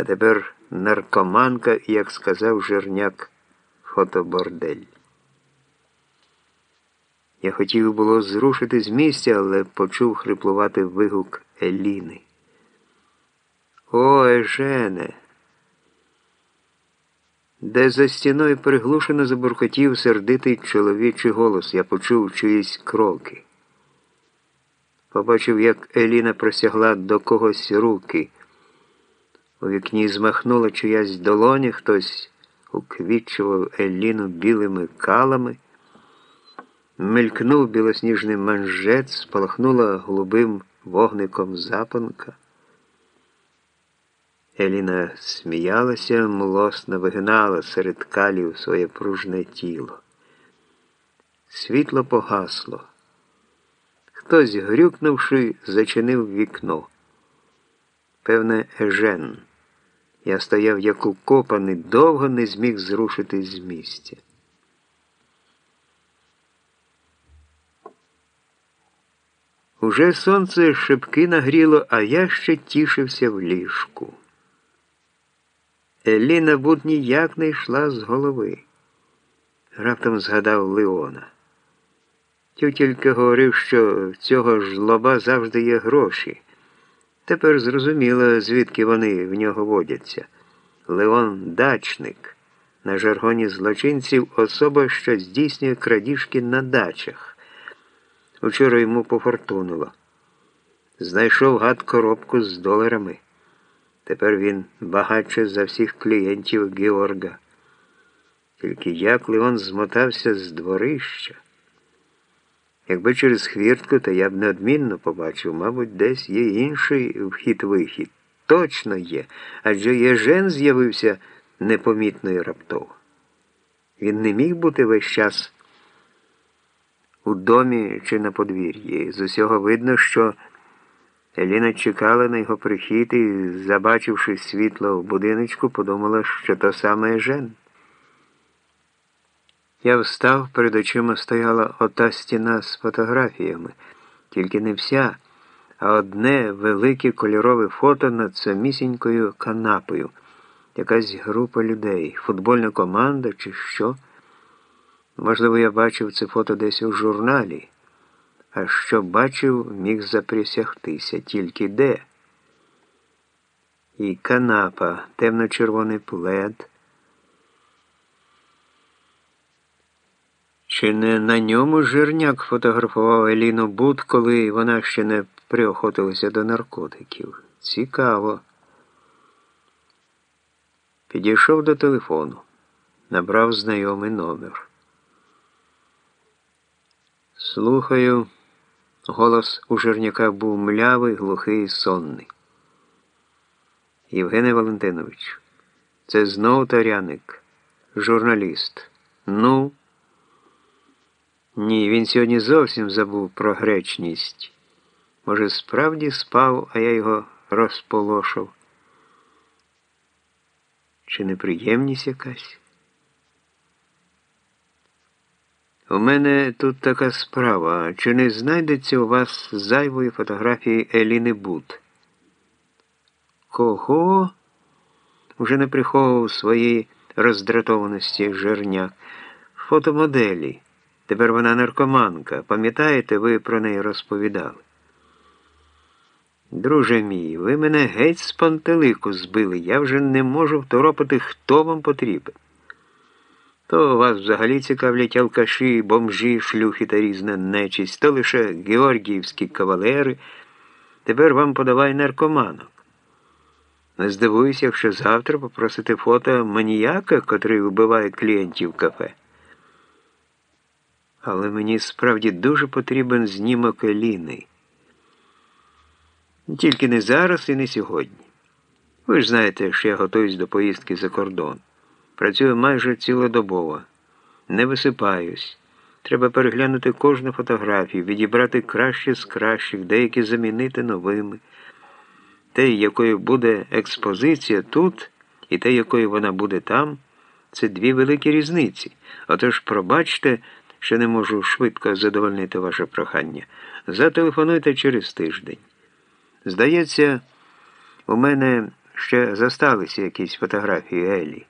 а тепер наркоманка як сказав Жирняк, фотобордель. Я хотів було зрушити з місця, але почув хриплувати вигук Еліни. О, Ежене! Де за стіною приглушено забуркотів сердитий чоловічий голос. Я почув чиїсь кроки. Побачив, як Еліна просягла до когось руки. У вікні змахнула чиясь долоня, хтось уквітчував Еліну білими калами, мелькнув білосніжний манжет, спалахнула голубим вогником запанка. Еліна сміялася, млосно вигинала серед калів своє пружне тіло. Світло погасло. Хтось, грюкнувши, зачинив вікно. Певне, Ежен. Я стояв як укопаний, довго не зміг зрушитись з місця. Уже сонце шибки нагріло, а я ще тішився в ліжку. Еліна Буд ніяк не йшла з голови. Раптом згадав Леона. Тільки говорив, що в цього ж лоба завжди є гроші. Тепер зрозуміло, звідки вони в нього водяться. Леон дачник. На жаргоні злочинців особа, що здійснює крадіжки на дачах. Учора йому пофортунило. Знайшов гад коробку з доларами. Тепер він багатше за всіх клієнтів Георга. Тільки як Леон змотався з дворища. Якби через хвіртку, то я б неодмінно побачив, мабуть, десь є інший вхід-вихід. Точно є, адже Єжен з'явився непомітно і раптово. Він не міг бути весь час у домі чи на подвір'ї. З усього видно, що Еліна чекала на його прихід і, забачивши світло в будиночку, подумала, що то саме Ежен. Я встав, перед очима стояла ота стіна з фотографіями, тільки не вся, а одне велике кольорове фото над самісінькою канапою, якась група людей, футбольна команда чи що. Можливо, я бачив це фото десь у журналі, а що бачив, міг заприсягтися, тільки де. І канапа, темно-червоний плед. Чи не на ньому жирняк фотографував Еліну Буд, коли вона ще не приохотилася до наркотиків? Цікаво. Підійшов до телефону, набрав знайомий номер. Слухаю, голос у жирняка був млявий, глухий, сонний. Євгене Валентинович, це знов Таряник, журналіст. Ну. Ні, він сьогодні зовсім забув про гречність. Може, справді спав, а я його розполошив. Чи неприємність якась? У мене тут така справа. Чи не знайдеться у вас зайвої фотографії Еліни Бут? Кого? Уже не приховував своєї роздратованості Жерняк. Фотомоделі. Тепер вона наркоманка. Пам'ятаєте, ви про неї розповідали? Друже мій, ви мене геть з пантелику збили. Я вже не можу второпати, хто вам потрібен. То вас взагалі цікавлять алкаші, бомжі, шлюхи та різна нечість, то лише георгіївські кавалери. Тепер вам подавай наркоманок. Не здивуюся, якщо завтра попросите фото маніяка, котрий вбиває клієнтів кафе. Але мені справді дуже потрібен знімок Еліни. Тільки не зараз і не сьогодні. Ви ж знаєте, що я готуюсь до поїздки за кордон. Працюю майже цілодобово. Не висипаюсь. Треба переглянути кожну фотографію, відібрати краще з кращих, деякі замінити новими. Те, якою буде експозиція тут, і те, якою вона буде там, це дві великі різниці. Отож, пробачте що не можу швидко задовольнити ваше прохання. Зателефонуйте через тиждень. Здається, у мене ще зосталися якісь фотографії Елі.